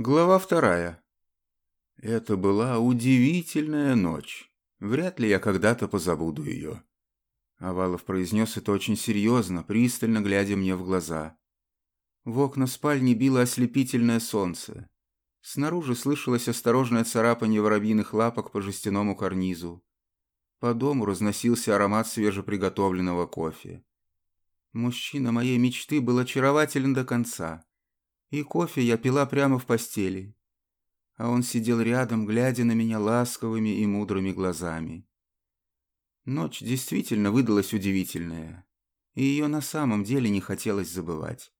Глава вторая. Это была удивительная ночь. Вряд ли я когда-то позабуду ее. Овалов произнес это очень серьезно, пристально глядя мне в глаза. В окна спальни било ослепительное солнце. Снаружи слышалось осторожное царапание воробьиных лапок по жестяному карнизу. По дому разносился аромат свежеприготовленного кофе. Мужчина моей мечты был очарователен до конца. И кофе я пила прямо в постели. А он сидел рядом, глядя на меня ласковыми и мудрыми глазами. Ночь действительно выдалась удивительная, и ее на самом деле не хотелось забывать.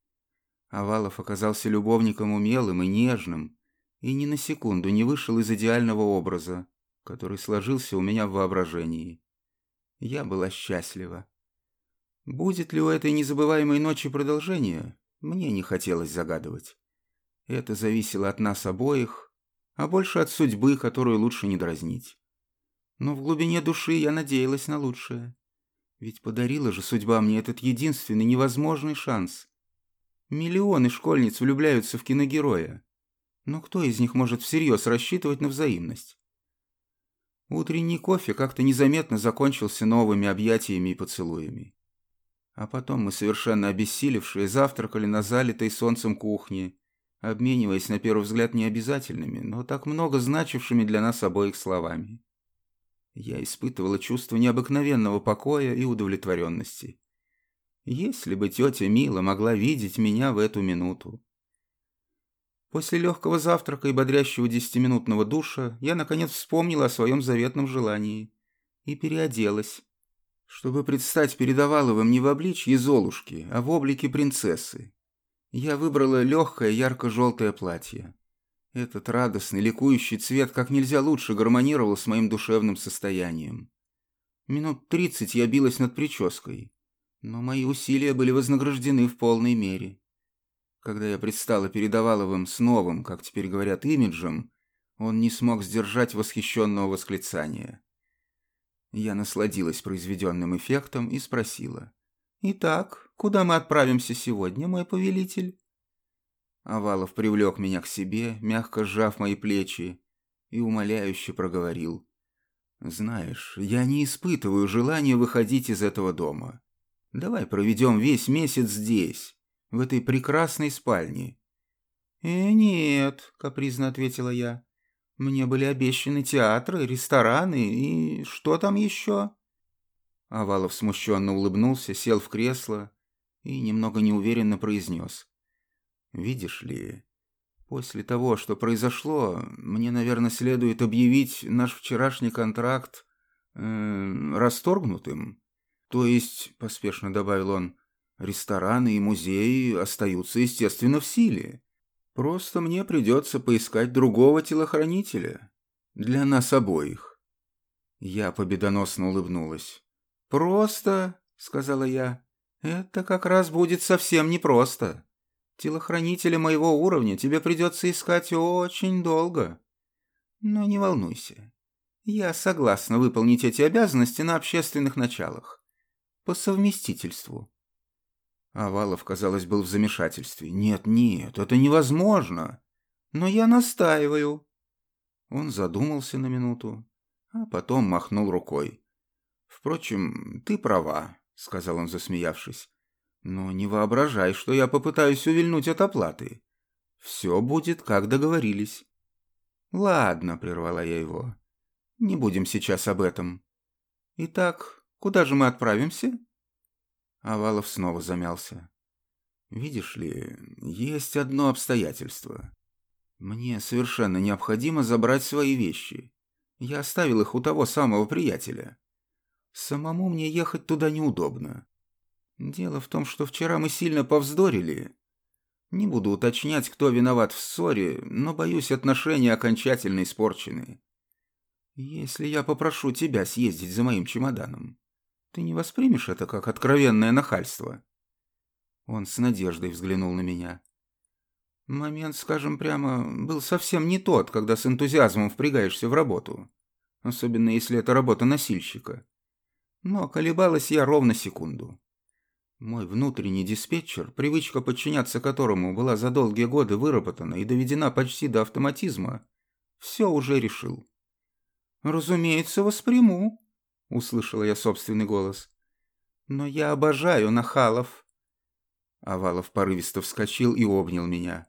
Овалов оказался любовником умелым и нежным, и ни на секунду не вышел из идеального образа, который сложился у меня в воображении. Я была счастлива. Будет ли у этой незабываемой ночи продолжение, мне не хотелось загадывать. Это зависело от нас обоих, а больше от судьбы, которую лучше не дразнить. Но в глубине души я надеялась на лучшее. Ведь подарила же судьба мне этот единственный невозможный шанс. Миллионы школьниц влюбляются в киногероя. Но кто из них может всерьез рассчитывать на взаимность? Утренний кофе как-то незаметно закончился новыми объятиями и поцелуями. А потом мы, совершенно обессилевшие, завтракали на залитой солнцем кухне, обмениваясь на первый взгляд необязательными, но так много значившими для нас обоих словами. Я испытывала чувство необыкновенного покоя и удовлетворенности. Если бы тетя Мила могла видеть меня в эту минуту. После легкого завтрака и бодрящего десятиминутного душа я, наконец, вспомнила о своем заветном желании и переоделась, чтобы предстать перед Оваловым не в обличье Золушки, а в облике принцессы. Я выбрала легкое ярко-желтое платье. Этот радостный, ликующий цвет как нельзя лучше гармонировал с моим душевным состоянием. Минут тридцать я билась над прической, но мои усилия были вознаграждены в полной мере. Когда я предстала перед Оваловым с новым, как теперь говорят, имиджем, он не смог сдержать восхищенного восклицания. Я насладилась произведенным эффектом и спросила. «Итак, куда мы отправимся сегодня, мой повелитель?» Овалов привлек меня к себе, мягко сжав мои плечи, и умоляюще проговорил. «Знаешь, я не испытываю желания выходить из этого дома. Давай проведем весь месяц здесь, в этой прекрасной спальне». «Э, нет», — капризно ответила я. Мне были обещаны театры, рестораны и что там еще?» Овалов смущенно улыбнулся, сел в кресло и немного неуверенно произнес. «Видишь ли, после того, что произошло, мне, наверное, следует объявить наш вчерашний контракт э, расторгнутым. То есть, — поспешно добавил он, — рестораны и музеи остаются, естественно, в силе. Просто мне придется поискать другого телохранителя. Для нас обоих. Я победоносно улыбнулась. «Просто», — сказала я, — «это как раз будет совсем непросто. Телохранителя моего уровня тебе придется искать очень долго. Но не волнуйся. Я согласна выполнить эти обязанности на общественных началах. По совместительству. Авалов, казалось, был в замешательстве. «Нет, нет, это невозможно!» «Но я настаиваю!» Он задумался на минуту, а потом махнул рукой. «Впрочем, ты права», — сказал он, засмеявшись. «Но не воображай, что я попытаюсь увильнуть от оплаты. Все будет, как договорились». «Ладно», — прервала я его. «Не будем сейчас об этом. Итак, куда же мы отправимся?» Авалов снова замялся. «Видишь ли, есть одно обстоятельство. Мне совершенно необходимо забрать свои вещи. Я оставил их у того самого приятеля. Самому мне ехать туда неудобно. Дело в том, что вчера мы сильно повздорили. Не буду уточнять, кто виноват в ссоре, но, боюсь, отношения окончательно испорчены. Если я попрошу тебя съездить за моим чемоданом, ты не воспримешь это как откровенное нахальство?» Он с надеждой взглянул на меня. Момент, скажем прямо, был совсем не тот, когда с энтузиазмом впрягаешься в работу. Особенно если это работа носильщика. Но колебалась я ровно секунду. Мой внутренний диспетчер, привычка подчиняться которому была за долгие годы выработана и доведена почти до автоматизма, все уже решил. «Разумеется, восприму», — услышала я собственный голос. «Но я обожаю нахалов». Овалов порывисто вскочил и обнял меня.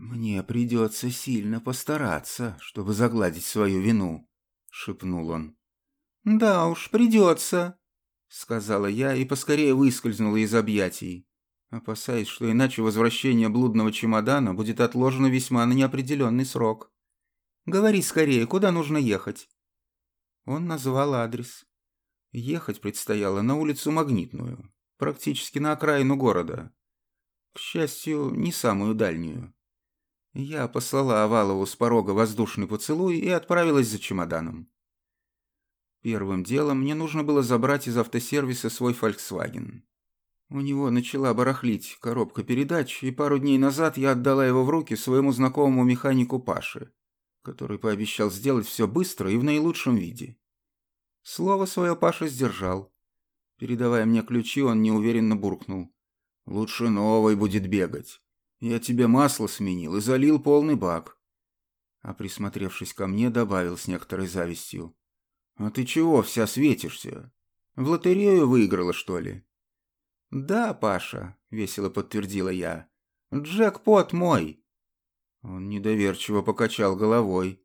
«Мне придется сильно постараться, чтобы загладить свою вину», — шепнул он. «Да уж, придется», — сказала я и поскорее выскользнула из объятий, опасаясь, что иначе возвращение блудного чемодана будет отложено весьма на неопределенный срок. «Говори скорее, куда нужно ехать?» Он назвал адрес. Ехать предстояло на улицу Магнитную, практически на окраину города. К счастью, не самую дальнюю. Я послала Овалову с порога воздушный поцелуй и отправилась за чемоданом. Первым делом мне нужно было забрать из автосервиса свой Volkswagen. У него начала барахлить коробка передач, и пару дней назад я отдала его в руки своему знакомому механику Паше, который пообещал сделать все быстро и в наилучшем виде. Слово свое Паша сдержал. Передавая мне ключи, он неуверенно буркнул. «Лучше новый будет бегать». Я тебе масло сменил и залил полный бак. А присмотревшись ко мне, добавил с некоторой завистью. А ты чего вся светишься? В лотерею выиграла, что ли? Да, Паша, весело подтвердила я. Джекпот мой. Он недоверчиво покачал головой.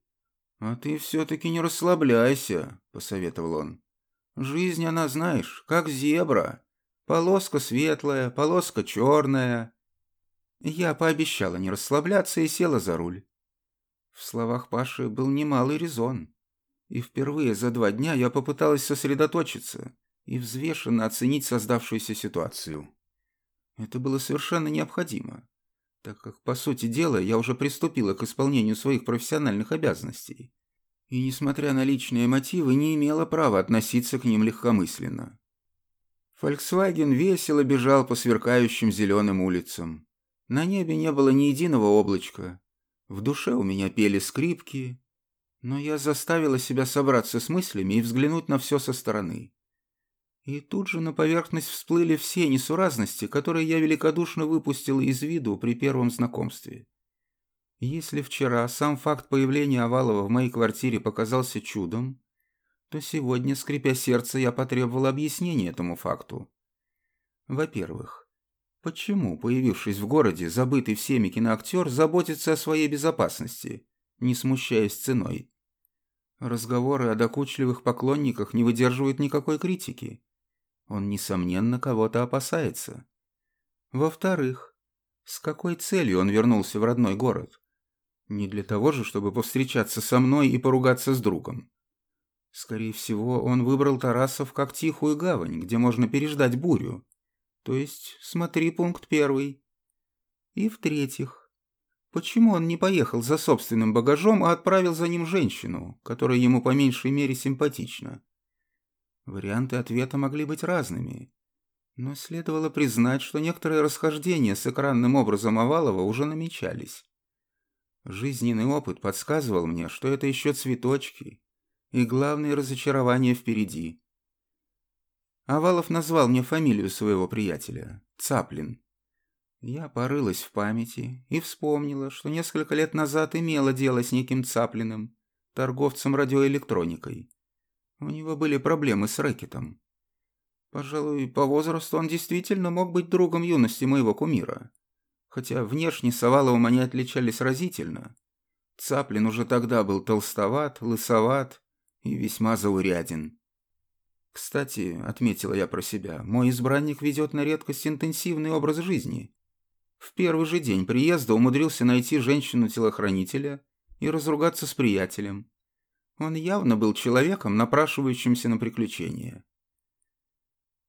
«А ты все-таки не расслабляйся», — посоветовал он. «Жизнь, она, знаешь, как зебра. Полоска светлая, полоска черная. Я пообещала не расслабляться и села за руль. В словах Паши был немалый резон. И впервые за два дня я попыталась сосредоточиться и взвешенно оценить создавшуюся ситуацию. Это было совершенно необходимо, так как, по сути дела, я уже приступила к исполнению своих профессиональных обязанностей. И, несмотря на личные мотивы, не имела права относиться к ним легкомысленно. Фольксваген весело бежал по сверкающим зеленым улицам. На небе не было ни единого облачка. В душе у меня пели скрипки, но я заставила себя собраться с мыслями и взглянуть на все со стороны. И тут же на поверхность всплыли все несуразности, которые я великодушно выпустила из виду при первом знакомстве. Если вчера сам факт появления Овалова в моей квартире показался чудом, то сегодня, скрипя сердце, я потребовал объяснения этому факту. Во-первых, Почему, появившись в городе, забытый всеми киноактер заботится о своей безопасности, не смущаясь ценой? Разговоры о докучливых поклонниках не выдерживают никакой критики. Он, несомненно, кого-то опасается. Во-вторых, с какой целью он вернулся в родной город? Не для того же, чтобы повстречаться со мной и поругаться с другом. Скорее всего, он выбрал Тарасов как тихую гавань, где можно переждать бурю. То есть, смотри пункт первый. И в-третьих, почему он не поехал за собственным багажом, а отправил за ним женщину, которая ему по меньшей мере симпатична? Варианты ответа могли быть разными. Но следовало признать, что некоторые расхождения с экранным образом Овалова уже намечались. Жизненный опыт подсказывал мне, что это еще цветочки, и главные разочарования впереди. Овалов назвал мне фамилию своего приятеля – Цаплин. Я порылась в памяти и вспомнила, что несколько лет назад имела дело с неким Цаплиным, торговцем радиоэлектроникой. У него были проблемы с рэкетом. Пожалуй, по возрасту он действительно мог быть другом юности моего кумира. Хотя внешне с Оваловым они отличались разительно. Цаплин уже тогда был толстоват, лысоват и весьма зауряден. Кстати, отметила я про себя, мой избранник ведет на редкость интенсивный образ жизни. В первый же день приезда умудрился найти женщину-телохранителя и разругаться с приятелем. Он явно был человеком, напрашивающимся на приключения.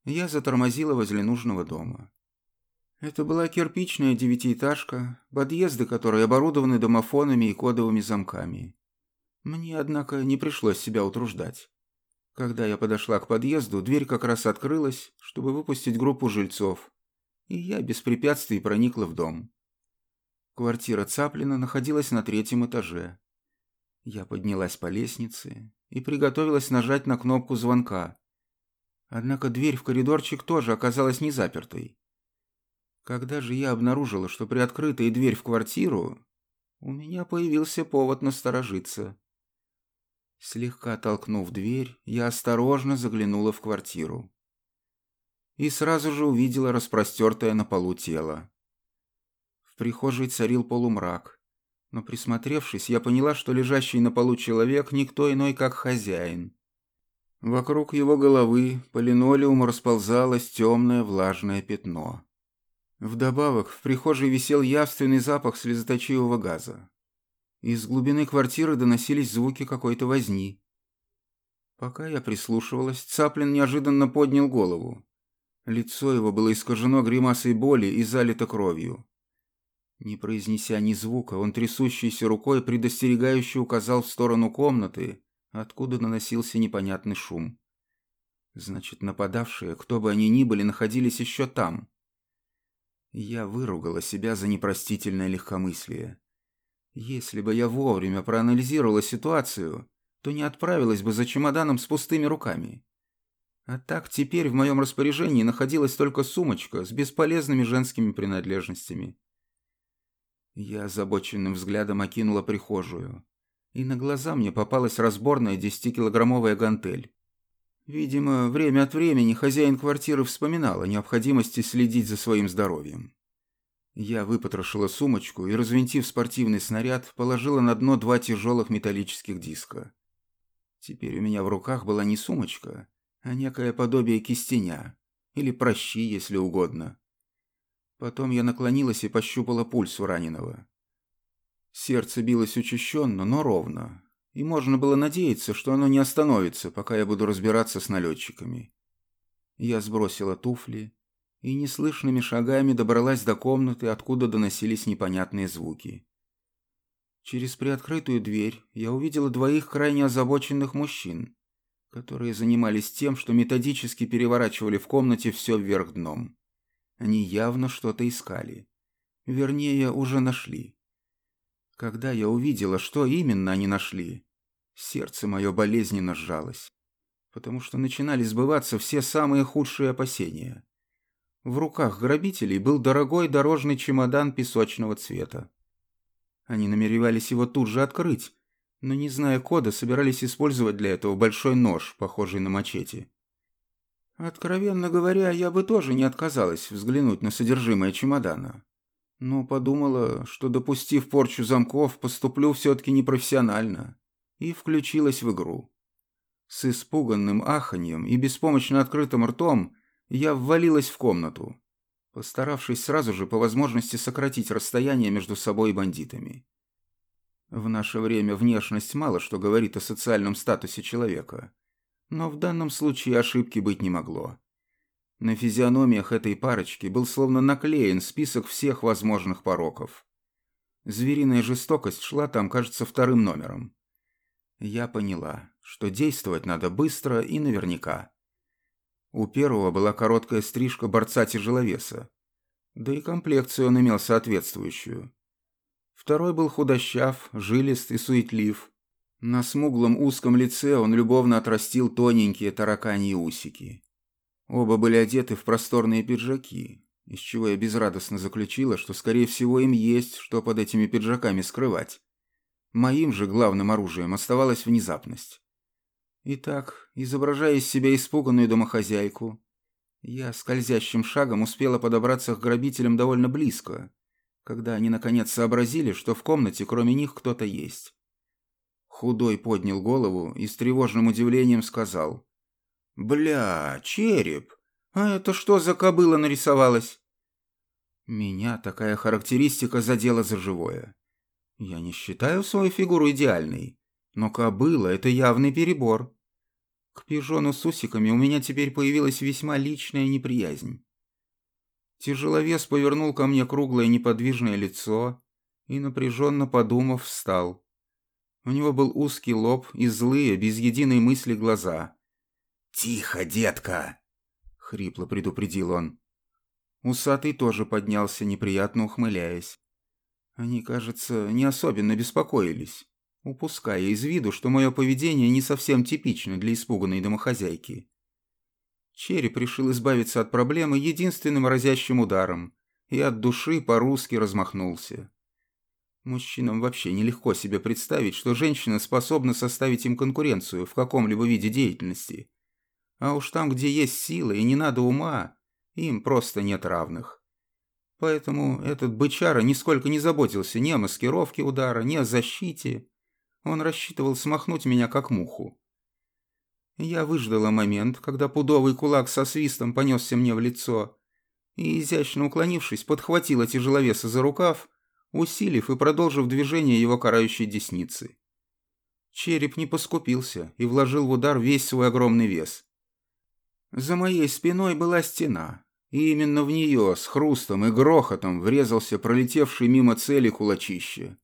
Я затормозила возле нужного дома. Это была кирпичная девятиэтажка, подъезды которой оборудованы домофонами и кодовыми замками. Мне, однако, не пришлось себя утруждать. Когда я подошла к подъезду, дверь как раз открылась, чтобы выпустить группу жильцов, и я без препятствий проникла в дом. Квартира Цаплина находилась на третьем этаже. Я поднялась по лестнице и приготовилась нажать на кнопку звонка. Однако дверь в коридорчик тоже оказалась не запертой. Когда же я обнаружила, что приоткрыта и дверь в квартиру, у меня появился повод насторожиться. Слегка толкнув дверь, я осторожно заглянула в квартиру. И сразу же увидела распростертое на полу тело. В прихожей царил полумрак, но присмотревшись, я поняла, что лежащий на полу человек никто иной, как хозяин. Вокруг его головы по линолеуму расползалось темное влажное пятно. Вдобавок, в прихожей висел явственный запах слезоточивого газа. Из глубины квартиры доносились звуки какой-то возни. Пока я прислушивалась, Цаплин неожиданно поднял голову. Лицо его было искажено гримасой боли и залито кровью. Не произнеся ни звука, он трясущейся рукой предостерегающе указал в сторону комнаты, откуда наносился непонятный шум. Значит, нападавшие, кто бы они ни были, находились еще там. Я выругала себя за непростительное легкомыслие. Если бы я вовремя проанализировала ситуацию, то не отправилась бы за чемоданом с пустыми руками. А так теперь в моем распоряжении находилась только сумочка с бесполезными женскими принадлежностями. Я озабоченным взглядом окинула прихожую, и на глаза мне попалась разборная десятикилограммовая гантель. Видимо, время от времени хозяин квартиры вспоминал о необходимости следить за своим здоровьем. Я выпотрошила сумочку и, развинтив спортивный снаряд, положила на дно два тяжелых металлических диска. Теперь у меня в руках была не сумочка, а некое подобие кистеня, или прощи, если угодно. Потом я наклонилась и пощупала пульс у раненого. Сердце билось учащенно, но ровно, и можно было надеяться, что оно не остановится, пока я буду разбираться с налетчиками. Я сбросила туфли и неслышными шагами добралась до комнаты, откуда доносились непонятные звуки. Через приоткрытую дверь я увидела двоих крайне озабоченных мужчин, которые занимались тем, что методически переворачивали в комнате все вверх дном. Они явно что-то искали. Вернее, уже нашли. Когда я увидела, что именно они нашли, сердце мое болезненно сжалось, потому что начинали сбываться все самые худшие опасения. В руках грабителей был дорогой дорожный чемодан песочного цвета. Они намеревались его тут же открыть, но, не зная кода, собирались использовать для этого большой нож, похожий на мачете. Откровенно говоря, я бы тоже не отказалась взглянуть на содержимое чемодана. Но подумала, что, допустив порчу замков, поступлю все-таки непрофессионально. И включилась в игру. С испуганным аханьем и беспомощно открытым ртом я ввалилась в комнату, постаравшись сразу же по возможности сократить расстояние между собой и бандитами. В наше время внешность мало что говорит о социальном статусе человека – но в данном случае ошибки быть не могло. На физиономиях этой парочки был словно наклеен список всех возможных пороков. Звериная жестокость шла там, кажется, вторым номером. Я поняла, что действовать надо быстро и наверняка. У первого была короткая стрижка борца-тяжеловеса, да и комплекцию он имел соответствующую. Второй был худощав, жилист и суетлив, на смуглом узком лице он любовно отрастил тоненькие тараканьи усики. Оба были одеты в просторные пиджаки, из чего я безрадостно заключила, что, скорее всего, им есть, что под этими пиджаками скрывать. Моим же главным оружием оставалась внезапность. Итак, изображая из себя испуганную домохозяйку, я скользящим шагом успела подобраться к грабителям довольно близко, когда они наконец сообразили, что в комнате кроме них кто-то есть. Худой поднял голову и с тревожным удивлением сказал. «Бля, череп! А это что за кобыла нарисовалась?» Меня такая характеристика задела за живое. Я не считаю свою фигуру идеальной, но кобыла — это явный перебор. К пижону с усиками у меня теперь появилась весьма личная неприязнь. Тяжеловес повернул ко мне круглое неподвижное лицо и, напряженно подумав, встал. У него был узкий лоб и злые, без единой мысли глаза. «Тихо, детка!» — хрипло предупредил он. Усатый тоже поднялся, неприятно ухмыляясь. Они, кажется, не особенно беспокоились, упуская из виду, что мое поведение не совсем типично для испуганной домохозяйки. Череп решил избавиться от проблемы единственным разящим ударом и от души по-русски размахнулся. Мужчинам вообще нелегко себе представить, что женщина способна составить им конкуренцию в каком-либо виде деятельности. А уж там, где есть сила и не надо ума, им просто нет равных. Поэтому этот бычара нисколько не заботился ни о маскировке удара, ни о защите. Он рассчитывал смахнуть меня как муху. Я выждала момент, когда пудовый кулак со свистом понесся мне в лицо, и, изящно уклонившись, подхватила тяжеловеса за рукав, усилив и продолжив движение его карающей десницы. Череп не поскупился и вложил в удар весь свой огромный вес. За моей спиной была стена, и именно в нее с хрустом и грохотом врезался пролетевший мимо цели кулачище.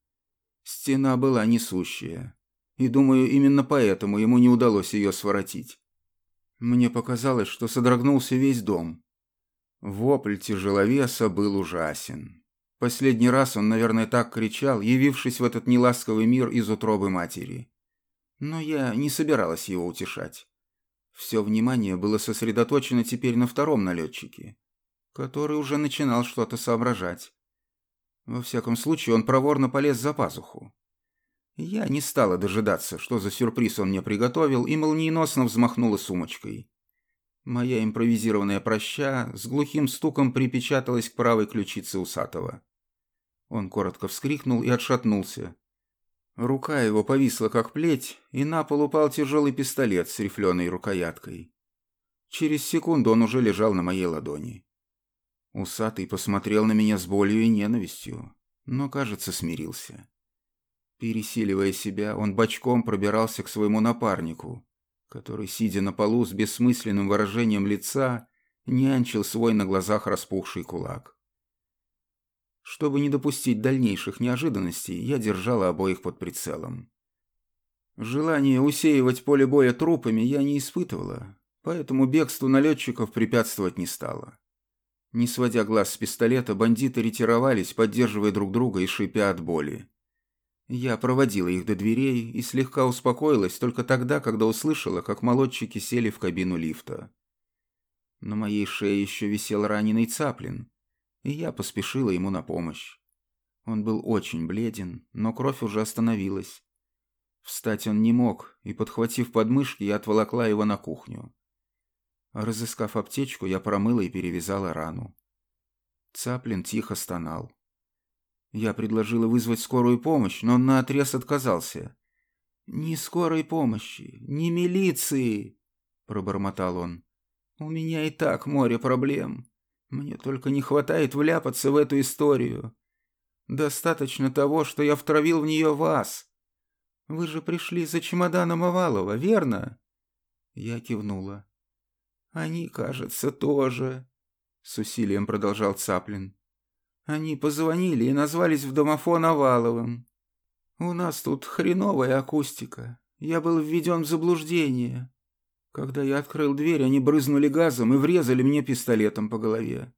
Стена была несущая и, думаю, именно поэтому ему не удалось ее своротить. Мне показалось, что содрогнулся весь дом. Вопль тяжеловеса был ужасен. Последний раз он, наверное, так кричал, явившись в этот неласковый мир из утробы матери. Но я не собиралась его утешать. Все внимание было сосредоточено теперь на втором налетчике, который уже начинал что-то соображать. Во всяком случае, он проворно полез за пазуху. Я не стала дожидаться, что за сюрприз он мне приготовил, и молниеносно взмахнула сумочкой. Моя импровизированная проща с глухим стуком припечаталась к правой ключице усатого. Он коротко вскрикнул и отшатнулся. Рука его повисла как плеть, и на пол упал тяжелый пистолет с рифленой рукояткой. Через секунду он уже лежал на моей ладони. Усатый посмотрел на меня с болью и ненавистью, но, кажется, смирился. Пересиливая себя, он бочком пробирался к своему напарнику, который, сидя на полу с бессмысленным выражением лица, нянчил свой на глазах распухший кулак. Чтобы не допустить дальнейших неожиданностей, я держала обоих под прицелом. Желание усеивать поле боя трупами я не испытывала, поэтому бегству налетчиков препятствовать не стала. Не сводя глаз с пистолета, бандиты ретировались, поддерживая друг друга и шипя от боли. Я проводила их до дверей и слегка успокоилась только тогда, когда услышала, как молодчики сели в кабину лифта. На моей шее еще висел раненый Цаплин, и я поспешила ему на помощь. Он был очень бледен, но кровь уже остановилась. Встать он не мог, и, подхватив подмышки, я отволокла его на кухню. Разыскав аптечку, я промыла и перевязала рану. Цаплин тихо стонал. Я предложила вызвать скорую помощь, но он наотрез отказался. «Ни скорой помощи, ни милиции!» – пробормотал он. «У меня и так море проблем. Мне только не хватает вляпаться в эту историю. Достаточно того, что я втравил в нее вас. Вы же пришли за чемоданом Овалова, верно?» Я кивнула. «Они, кажется, тоже», — с усилием продолжал Цаплин. Они позвонили и назвались в домофон Оваловым. У нас тут хреновая акустика. Я был введен в заблуждение. Когда я открыл дверь, они брызнули газом и врезали мне пистолетом по голове.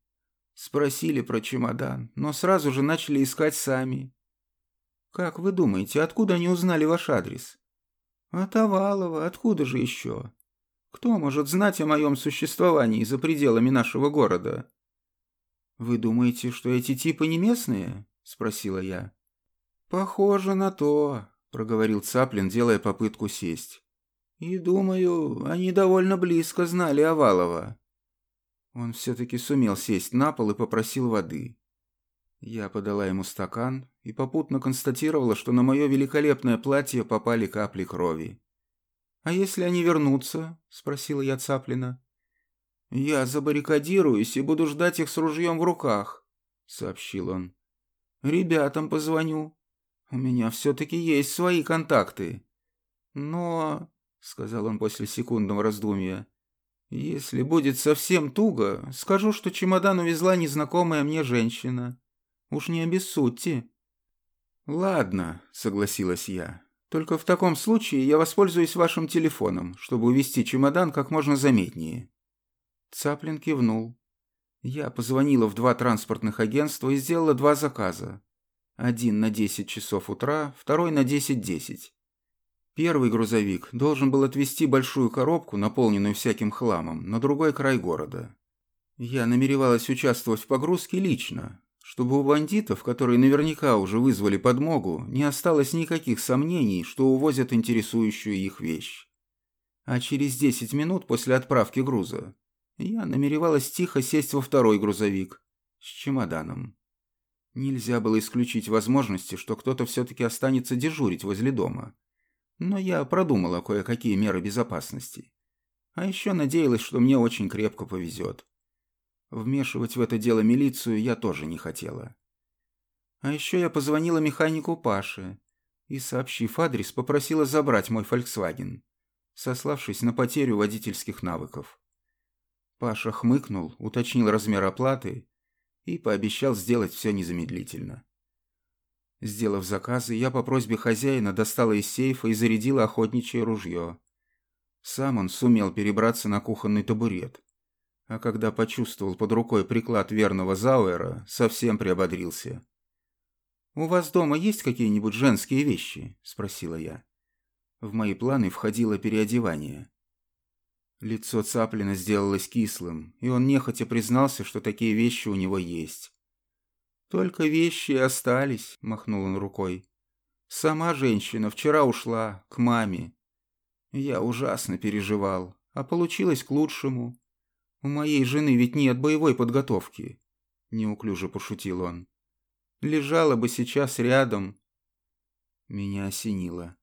Спросили про чемодан, но сразу же начали искать сами. Как вы думаете, откуда они узнали ваш адрес? От Овалова, откуда же еще? Кто может знать о моем существовании за пределами нашего города? «Вы думаете, что эти типы не местные?» – спросила я. «Похоже на то», – проговорил Цаплин, делая попытку сесть. «И думаю, они довольно близко знали Овалова». Он все-таки сумел сесть на пол и попросил воды. Я подала ему стакан и попутно констатировала, что на мое великолепное платье попали капли крови. «А если они вернутся?» – спросила я Цаплина. «Я забаррикадируюсь и буду ждать их с ружьем в руках», — сообщил он. «Ребятам позвоню. У меня все-таки есть свои контакты. Но...» — сказал он после секундного раздумья. «Если будет совсем туго, скажу, что чемодан увезла незнакомая мне женщина. Уж не обессудьте». «Ладно», — согласилась я. «Только в таком случае я воспользуюсь вашим телефоном, чтобы увезти чемодан как можно заметнее». Цаплин кивнул. Я позвонила в два транспортных агентства и сделала два заказа. Один на 10 часов утра, второй на 10.10. Первый грузовик должен был отвезти большую коробку, наполненную всяким хламом, на другой край города. Я намеревалась участвовать в погрузке лично, чтобы у бандитов, которые наверняка уже вызвали подмогу, не осталось никаких сомнений, что увозят интересующую их вещь. А через 10 минут после отправки груза я намеревалась тихо сесть во второй грузовик с чемоданом. Нельзя было исключить возможности, что кто-то все-таки останется дежурить возле дома. Но я продумала кое-какие меры безопасности. А еще надеялась, что мне очень крепко повезет. Вмешивать в это дело милицию я тоже не хотела. А еще я позвонила механику Паше и, сообщив адрес, попросила забрать мой «Фольксваген», сославшись на потерю водительских навыков. Паша хмыкнул, уточнил размер оплаты и пообещал сделать все незамедлительно. Сделав заказы, я по просьбе хозяина достала из сейфа и зарядила охотничье ружье. Сам он сумел перебраться на кухонный табурет. А когда почувствовал под рукой приклад верного Зауэра, совсем приободрился. «У вас дома есть какие-нибудь женские вещи?» – спросила я. В мои планы входило переодевание. Лицо Цаплина сделалось кислым, и он нехотя признался, что такие вещи у него есть. «Только вещи остались», — махнул он рукой. «Сама женщина вчера ушла, к маме. Я ужасно переживал, а получилось к лучшему. У моей жены ведь нет боевой подготовки», — неуклюже пошутил он. «Лежала бы сейчас рядом». Меня осенило.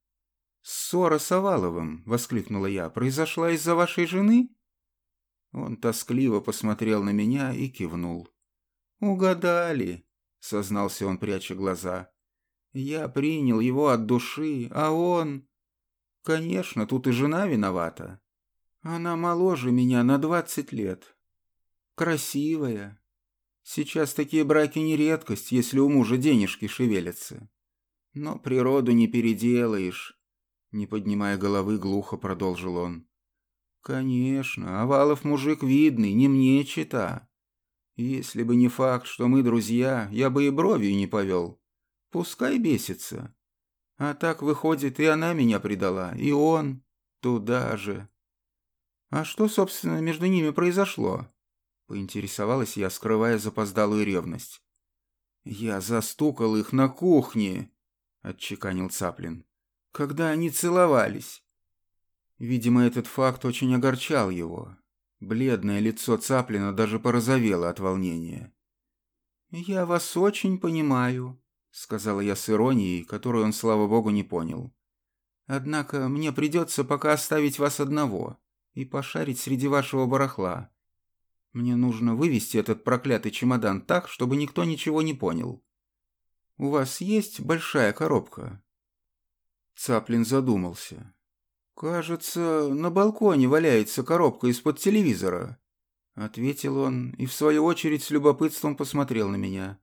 «Ссора с Оваловым!» — воскликнула я. «Произошла из-за вашей жены?» Он тоскливо посмотрел на меня и кивнул. «Угадали!» Сознался он, пряча глаза. Я принял его от души, а он... Конечно, тут и жена виновата. Она моложе меня на двадцать лет. Красивая. Сейчас такие браки не редкость, если у мужа денежки шевелятся. Но природу не переделаешь. Не поднимая головы, глухо продолжил он. Конечно, Овалов мужик видный, не мне чита. Если бы не факт, что мы друзья, я бы и бровью не повел. Пускай бесится. А так, выходит, и она меня предала, и он туда же. А что, собственно, между ними произошло? Поинтересовалась я, скрывая запоздалую ревность. Я застукал их на кухне, отчеканил Цаплин, когда они целовались. Видимо, этот факт очень огорчал его, Бледное лицо Цаплина даже порозовело от волнения. «Я вас очень понимаю», — сказала я с иронией, которую он, слава богу, не понял. «Однако мне придется пока оставить вас одного и пошарить среди вашего барахла. Мне нужно вывести этот проклятый чемодан так, чтобы никто ничего не понял. У вас есть большая коробка?» Цаплин задумался. «Кажется, на балконе валяется коробка из-под телевизора», — ответил он и в свою очередь с любопытством посмотрел на меня.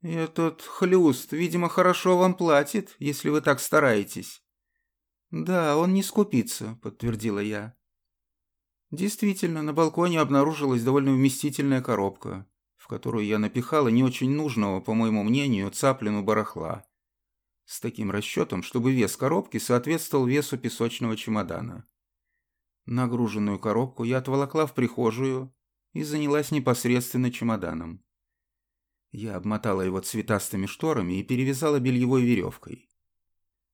«Этот хлюст, видимо, хорошо вам платит, если вы так стараетесь». «Да, он не скупится», — подтвердила я. Действительно, на балконе обнаружилась довольно вместительная коробка, в которую я напихала не очень нужного, по моему мнению, цаплину барахла с таким расчетом, чтобы вес коробки соответствовал весу песочного чемодана. Нагруженную коробку я отволокла в прихожую и занялась непосредственно чемоданом. Я обмотала его цветастыми шторами и перевязала бельевой веревкой.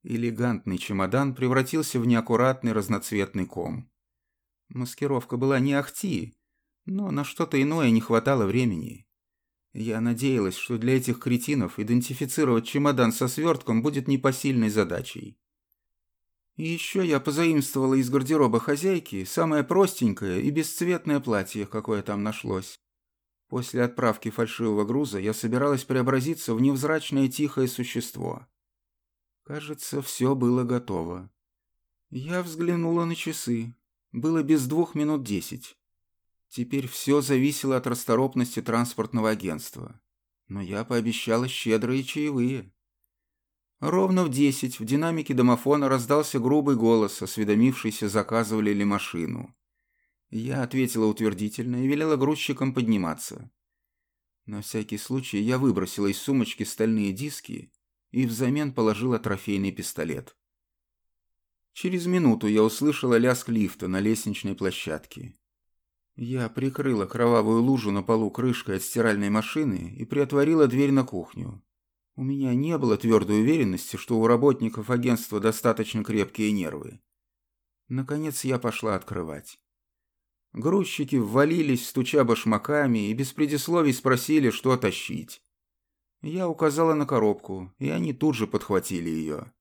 Элегантный чемодан превратился в неаккуратный разноцветный ком. Маскировка была не ахти, но на что-то иное не хватало времени. Я надеялась, что для этих кретинов идентифицировать чемодан со свертком будет непосильной задачей. И еще я позаимствовала из гардероба хозяйки самое простенькое и бесцветное платье, какое там нашлось. После отправки фальшивого груза я собиралась преобразиться в невзрачное тихое существо. Кажется, все было готово. Я взглянула на часы. Было без двух минут десять. Теперь все зависело от расторопности транспортного агентства. Но я пообещала щедрые чаевые. Ровно в десять в динамике домофона раздался грубый голос, осведомившийся, заказывали ли машину. Я ответила утвердительно и велела грузчикам подниматься. На всякий случай я выбросила из сумочки стальные диски и взамен положила трофейный пистолет. Через минуту я услышала лязг лифта на лестничной площадке. Я прикрыла кровавую лужу на полу крышкой от стиральной машины и приотворила дверь на кухню. У меня не было твердой уверенности, что у работников агентства достаточно крепкие нервы. Наконец я пошла открывать. Грузчики ввалились, стуча башмаками, и без предисловий спросили, что тащить. Я указала на коробку, и они тут же подхватили ее.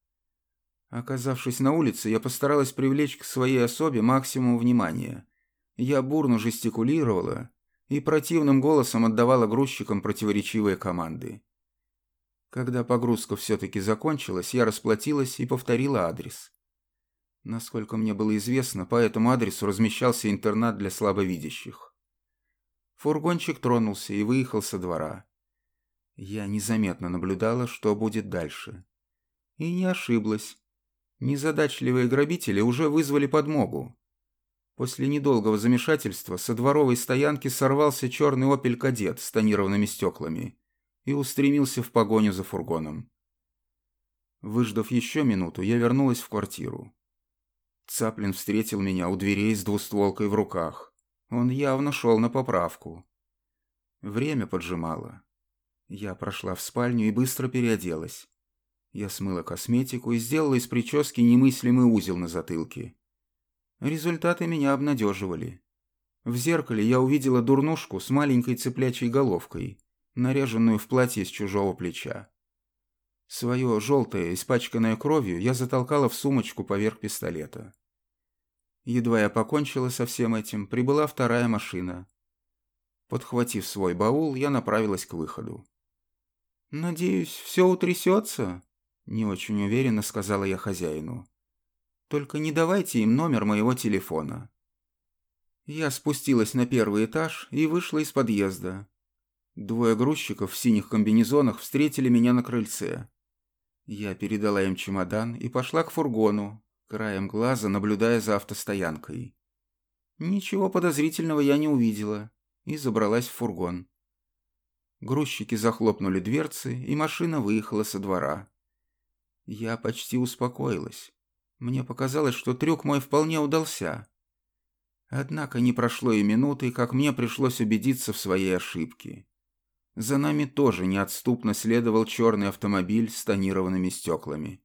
Оказавшись на улице, я постаралась привлечь к своей особе максимум внимания. Я бурно жестикулировала и противным голосом отдавала грузчикам противоречивые команды. Когда погрузка все-таки закончилась, я расплатилась и повторила адрес. Насколько мне было известно, по этому адресу размещался интернат для слабовидящих. Фургончик тронулся и выехал со двора. Я незаметно наблюдала, что будет дальше. И не ошиблась. Незадачливые грабители уже вызвали подмогу. После недолгого замешательства со дворовой стоянки сорвался черный «Опель-кадет» с тонированными стеклами и устремился в погоню за фургоном. Выждав еще минуту, я вернулась в квартиру. Цаплин встретил меня у дверей с двустволкой в руках. Он явно шел на поправку. Время поджимало. Я прошла в спальню и быстро переоделась. Я смыла косметику и сделала из прически немыслимый узел на затылке. Результаты меня обнадеживали. В зеркале я увидела дурнушку с маленькой цыплячьей головкой наряженную в платье с чужого плеча. Свое желтое, испачканное кровью, я затолкала в сумочку поверх пистолета. Едва я покончила со всем этим, прибыла вторая машина. Подхватив свой баул, я направилась к выходу. «Надеюсь, все утрясется?» — не очень уверенно сказала я хозяину. «Только не давайте им номер моего телефона». Я спустилась на первый этаж и вышла из подъезда, Двое грузчиков в синих комбинезонах встретили меня на крыльце. Я передала им чемодан и пошла к фургону, краем глаза наблюдая за автостоянкой. Ничего подозрительного я не увидела и забралась в фургон. Грузчики захлопнули дверцы, и машина выехала со двора. Я почти успокоилась. Мне показалось, что трюк мой вполне удался. Однако не прошло и минуты, как мне пришлось убедиться в своей ошибке. За нами тоже неотступно следовал черный автомобиль с тонированными стеклами.